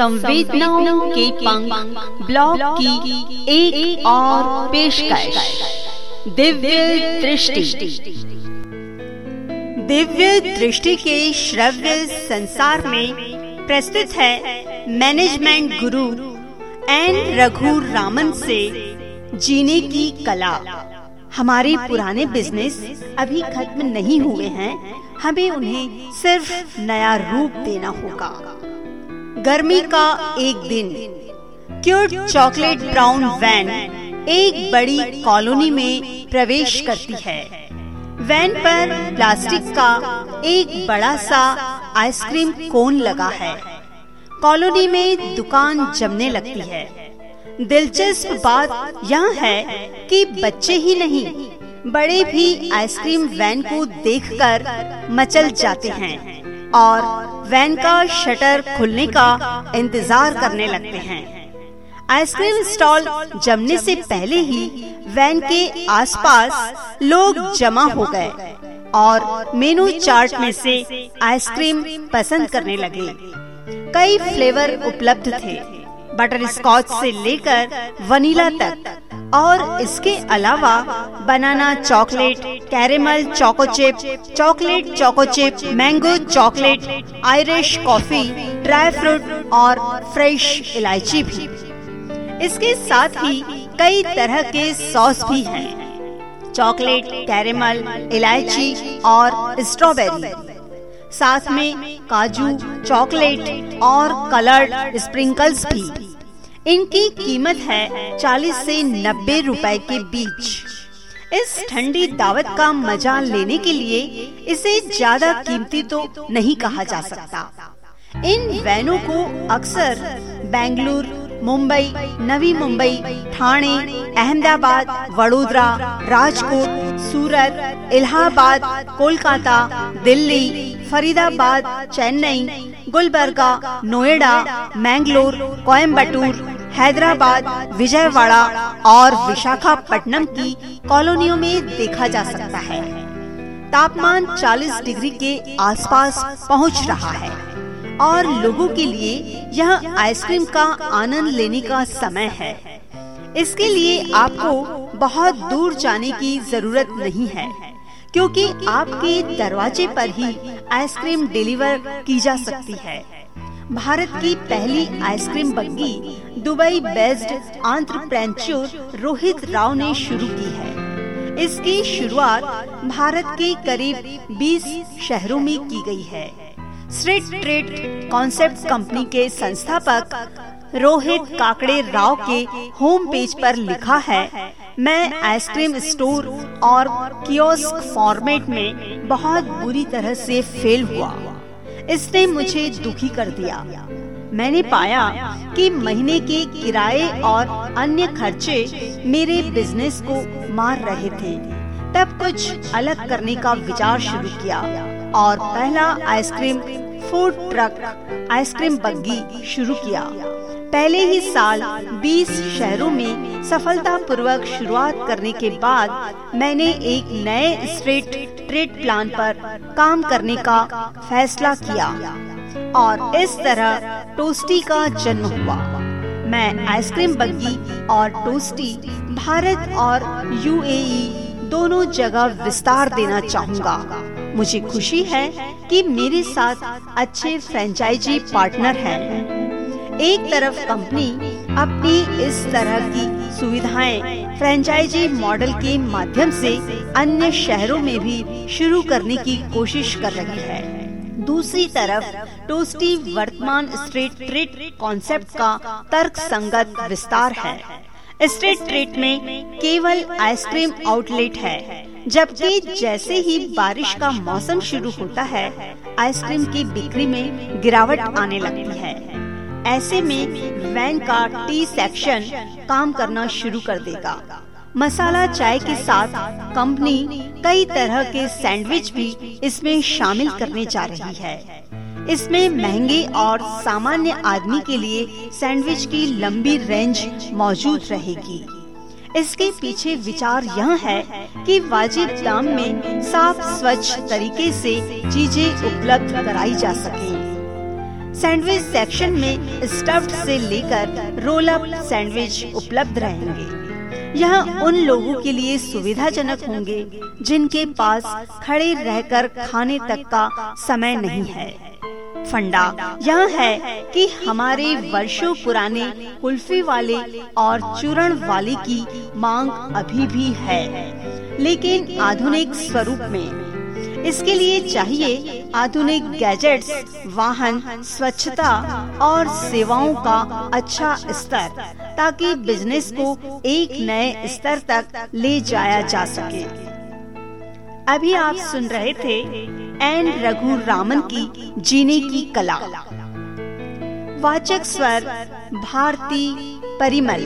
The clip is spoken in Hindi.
संवेदनाओं के पंख ब्लॉग की एक, एक और पेशकश। दिव्य दृष्टि। दिव्य दृष्टि के श्रव्य संसार में प्रस्तुत है मैनेजमेंट गुरु एन रघु रामन से जीने की कला। हमारे पुराने बिज़नेस अभी खत्म नहीं हुए हैं हमें उन्हें सिर्फ़ नया रूप देना होगा। गर्मी का एक दिन। क्यूट चॉकलेट ब्राउन वैन एक बड़ी कॉलोनी में प्रवेश करती है। वैन पर प्लास्टिक का एक बड़ा सा आइसक्रीम कोन लगा है। कॉलोनी में दुकान जमने लगती है। दिलचस्प बात यह है कि बच्चे ही नहीं बड़े भी आइसक्रीम वैन को देखकर मचल जाते हैं। और वैन का शटर खुलने का इंतज़ार करने लगते हैं। आइसक्रीम स्टॉल जमने से पहले ही वैन के आसपास लोग जमा हो गए और मेनू चार्ट में से आइसक्रीम पसंद करने लगे। कई फ्लेवर उपलब्ध थे। बटर स्कॉच से लेकर वनीला तक। और इसके अलावा banana chocolate, caramel choco chip chocolate choco chip mango chocolate, Irish coffee, dry fruit और फ्रेश इलायची भी। इसके साथ ही कई तरह के सॉस भी हैं। चॉकलेट, कैरेमल, इलायची और स्ट्रॉबेरी। साथ में काजू, चॉकलेट और कलर्ड स्प्रिंकल्स भी। इनकी कीमत है चालीस से नब्बे रुपए के बीच। इस ठंडी दावत का मज़ा लेने के लिए इसे ज़्यादा कीमती तो नहीं कहा जा सकता। इन वैनों को अक्सर बेंगलुरु, मुंबई, नवी मुंबई ठाणे अहमदाबाद, वडोदरा, राजकोट, सूरत, इलाहाबाद, कोलकाता, दिल्ली, फरीदाबाद, चेन्नई गुलबर्गा, नोएडा, मैंगलोर कोयम्बटूर हैदराबाद, विजयवाड़ा और विशाखापट्टनम की कॉलोनियों में देखा जा सकता है। तापमान 40 डिग्री के आसपास पहुँच रहा है और लोगों के लिए यह आइसक्रीम का आनंद लेने का समय है। इसके लिए आपको बहुत दूर जाने की ज़रूरत नहीं है, क्योंकि आपके दरवाजे पर ही आइसक्रीम डिलीवर की जा सकती है। भारत की पहली ice cream buggy Dubai based entrepreneur Rohit Rao ने शुरू की है। इसकी शुरुआत भारत के करीब 20 शहरों में की गई है। स्ट्रीट ट्रेड कॉन्सेप्ट कंपनी के संस्थापक रोहित काकड़े राव के होम पेज पर लिखा है, मैं आइसक्रीम स्टोर और कियोस्क फॉर्मेट में बहुत बुरी तरह से फेल हुआ। इसने मुझे दुखी कर दिया। मैंने पाया कि महीने के किराए और अन्य खर्चे मेरे बिज़नेस को मार रहे थे। तब कुछ अलग करने का विचार शुरू किया और पहला ice cream food truck ice cream buggy शुरू किया। पहले ही साल 20 शहरों में सफलतापूर्वक शुरुआत करने के बाद मैंने एक नए स्ट्रीट ट्रेड प्लान पर काम करने का फैसला किया और इस तरह टोस्टी का जन्म हुआ मैं आइसक्रीम बग्गी और टोस्टी भारत और यूएई दोनों जगह विस्तार देना चाहूँगा मुझे खुशी है कि मेरे साथ अच्छे फ्रेंचाइजी पार्टनर हैं। एक तरफ़ कंपनी अपनी इस तरह की सुविधाएँ फ्रेंचाइजी मॉडल के माध्यम से अन्य शहरों में भी शुरू करने की कोशिश कर रही है। दूसरी तरफ़, टोस्टी वर्तमान स्ट्रीट ट्रेड कॉन्सेप्ट का तर्क संगत विस्तार है। स्ट्रीट ट्रेड में केवल आइसक्रीम आउटलेट है, जबकि जैसे ही बारिश का मौसम शुरू होता है, आइसक्रीम की बिक्री में गिरावट आने लगती है। ऐसे में वैन का टी सेक्शन काम करना शुरू कर देगा। मसाला चाय के साथ कंपनी कई तरह के सैंडविच भी इसमें शामिल करने जा रही है। इसमें महँगे और सामान्य आदमी के लिए सैंडविच की लंबी रेंज मौजूद रहेगी। इसके पीछे विचार यह है कि वाजिब दाम में साफ़, स्वच्छ तरीके से चीज़ें उपलब्ध कराई जा सके। सैंडविच सेक्शन में स्टफ्ड से लेकर रोल अप सैंडविच उपलब्ध रहेंगे। यह उन लोगों के लिए सुविधाजनक होंगे, जिनके पास खड़े रहकर खाने तक का समय नहीं है। फंडा, यह है कि हमारे वर्षों पुराने कुल्फी वाले और चूरण वाले की मांग अभी भी है, लेकिन आधुनिक स्वरूप में इसके लिए चाहिए आधुनिक गैजेट्स, वाहन स्वच्छता और सेवाओं का अच्छा स्तर ताकि बिज़नेस को एक नए स्तर तक ले जाया जा सके। अभी आप सुन रहे थे एन रघु रामन की जीने की कला। वाचक स्वर भारती परिमल।